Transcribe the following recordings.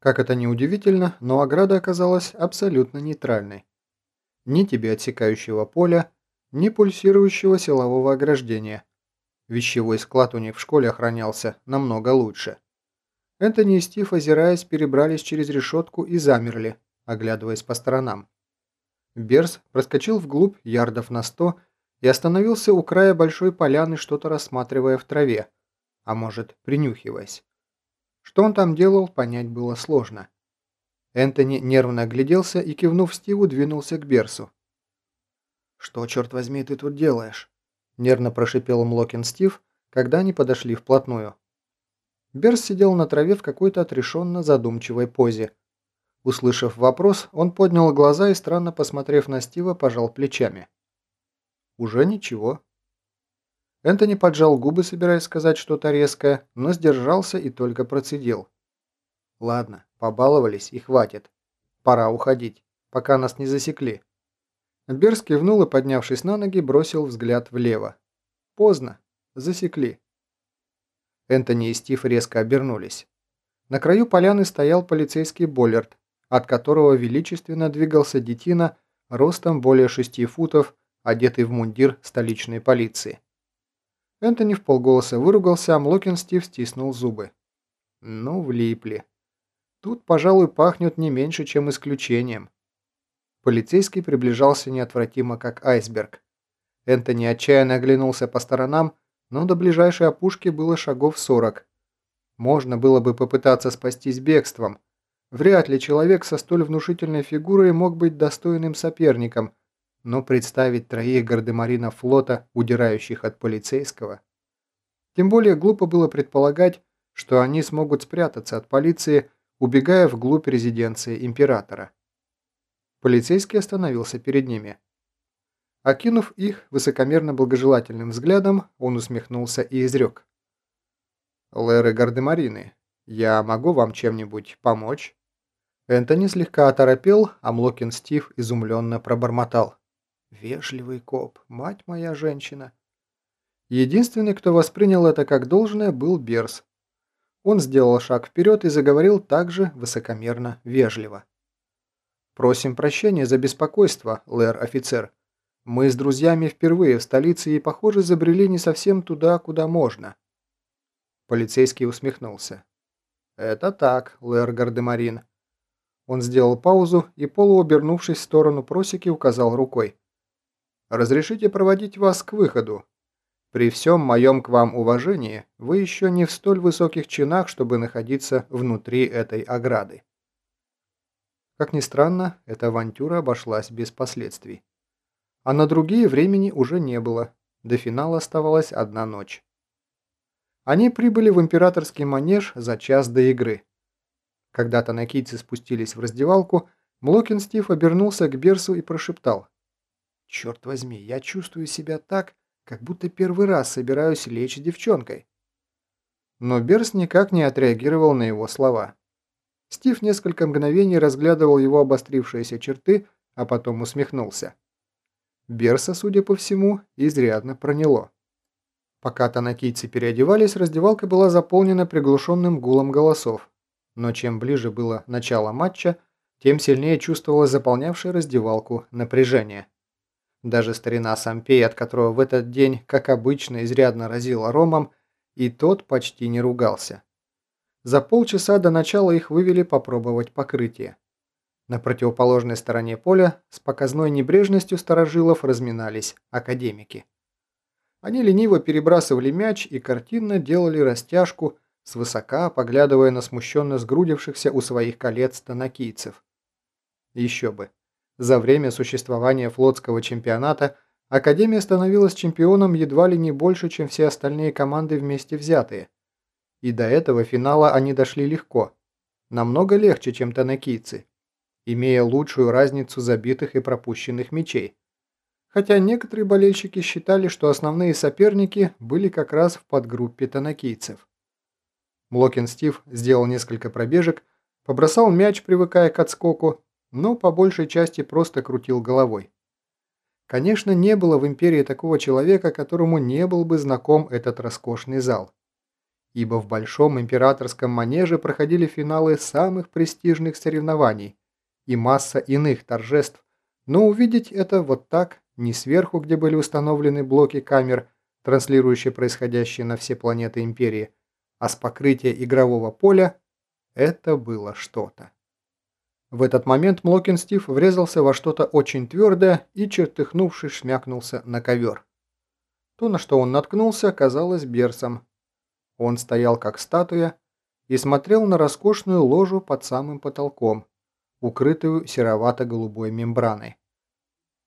Как это ни удивительно, но ограда оказалась абсолютно нейтральной. Ни тебе отсекающего поля, ни пульсирующего силового ограждения. Вещевой склад у них в школе охранялся намного лучше. Энтони и Стив, озираясь, перебрались через решетку и замерли, оглядываясь по сторонам. Берс проскочил вглубь ярдов на сто и остановился у края большой поляны, что-то рассматривая в траве, а может, принюхиваясь. Что он там делал, понять было сложно. Энтони нервно огляделся и, кивнув Стиву, двинулся к Берсу. «Что, черт возьми, ты тут делаешь?» – нервно прошипел Млокин Стив, когда они подошли вплотную. Берс сидел на траве в какой-то отрешенно задумчивой позе. Услышав вопрос, он поднял глаза и, странно посмотрев на Стива, пожал плечами. «Уже ничего». Энтони поджал губы, собираясь сказать что-то резкое, но сдержался и только процедил. «Ладно, побаловались и хватит. Пора уходить, пока нас не засекли». Берс кивнул и, поднявшись на ноги, бросил взгляд влево. «Поздно. Засекли». Энтони и Стив резко обернулись. На краю поляны стоял полицейский Боллерт, от которого величественно двигался детина ростом более шести футов, одетый в мундир столичной полиции. Энтони в полголоса выругался, а Млокин Стив стиснул зубы. Ну, влипли. Тут, пожалуй, пахнет не меньше, чем исключением. Полицейский приближался неотвратимо, как айсберг. Энтони отчаянно оглянулся по сторонам, но до ближайшей опушки было шагов 40. Можно было бы попытаться спастись бегством. Вряд ли человек со столь внушительной фигурой мог быть достойным соперником, но представить троих гардемаринов флота, удирающих от полицейского... Тем более глупо было предполагать, что они смогут спрятаться от полиции, убегая вглубь резиденции императора. Полицейский остановился перед ними. Окинув их высокомерно благожелательным взглядом, он усмехнулся и изрек. «Лэры Гардемарины, я могу вам чем-нибудь помочь?» Энтони слегка оторопел, а Млокин Стив изумленно пробормотал. «Вежливый коп, мать моя женщина!» Единственный, кто воспринял это как должное, был Берс. Он сделал шаг вперед и заговорил также высокомерно, вежливо. «Просим прощения за беспокойство, лэр-офицер. Мы с друзьями впервые в столице и, похоже, забрели не совсем туда, куда можно». Полицейский усмехнулся. «Это так, Лэр Гардемарин». Он сделал паузу и, полуобернувшись в сторону просеки, указал рукой. «Разрешите проводить вас к выходу. При всем моем к вам уважении, вы еще не в столь высоких чинах, чтобы находиться внутри этой ограды». Как ни странно, эта авантюра обошлась без последствий а на другие времени уже не было. До финала оставалась одна ночь. Они прибыли в императорский манеж за час до игры. Когда танакийцы спустились в раздевалку, Млокин Стив обернулся к Берсу и прошептал. «Черт возьми, я чувствую себя так, как будто первый раз собираюсь лечь девчонкой». Но Берс никак не отреагировал на его слова. Стив несколько мгновений разглядывал его обострившиеся черты, а потом усмехнулся. Берса, судя по всему, изрядно проняло. Пока танакийцы переодевались, раздевалка была заполнена приглушенным гулом голосов. Но чем ближе было начало матча, тем сильнее чувствовалось заполнявшее раздевалку напряжение. Даже старина Сампей, от которого в этот день, как обычно, изрядно разило ромом, и тот почти не ругался. За полчаса до начала их вывели попробовать покрытие. На противоположной стороне поля с показной небрежностью старожилов разминались академики. Они лениво перебрасывали мяч и картинно делали растяжку, свысока поглядывая на смущенно сгрудившихся у своих колец танакийцев. Еще бы. За время существования флотского чемпионата Академия становилась чемпионом едва ли не больше, чем все остальные команды вместе взятые. И до этого финала они дошли легко. Намного легче, чем танакийцы имея лучшую разницу забитых и пропущенных мячей. Хотя некоторые болельщики считали, что основные соперники были как раз в подгруппе танакийцев. Млокин Стив сделал несколько пробежек, побросал мяч, привыкая к отскоку, но по большей части просто крутил головой. Конечно, не было в империи такого человека, которому не был бы знаком этот роскошный зал. ибо в Большом императорском манеже проходили финалы самых престижных соревнований и масса иных торжеств, но увидеть это вот так, не сверху, где были установлены блоки камер, транслирующие происходящее на все планеты Империи, а с покрытия игрового поля, это было что-то. В этот момент Млокин Стив врезался во что-то очень твердое и, чертыхнувшись, шмякнулся на ковер. То, на что он наткнулся, казалось берсом. Он стоял как статуя и смотрел на роскошную ложу под самым потолком, укрытую серовато-голубой мембраной.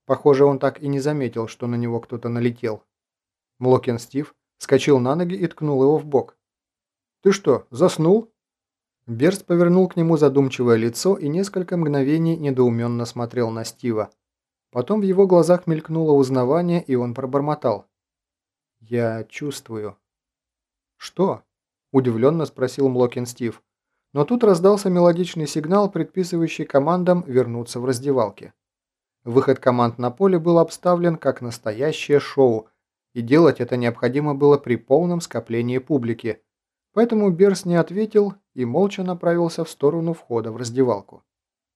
Похоже, он так и не заметил, что на него кто-то налетел. Млокин Стив скочил на ноги и ткнул его в бок. «Ты что, заснул?» Берст повернул к нему задумчивое лицо и несколько мгновений недоуменно смотрел на Стива. Потом в его глазах мелькнуло узнавание, и он пробормотал. «Я чувствую». «Что?» – удивленно спросил Млокин Стив. Но тут раздался мелодичный сигнал, предписывающий командам вернуться в раздевалке. Выход команд на поле был обставлен как настоящее шоу, и делать это необходимо было при полном скоплении публики. Поэтому Берс не ответил и молча направился в сторону входа в раздевалку.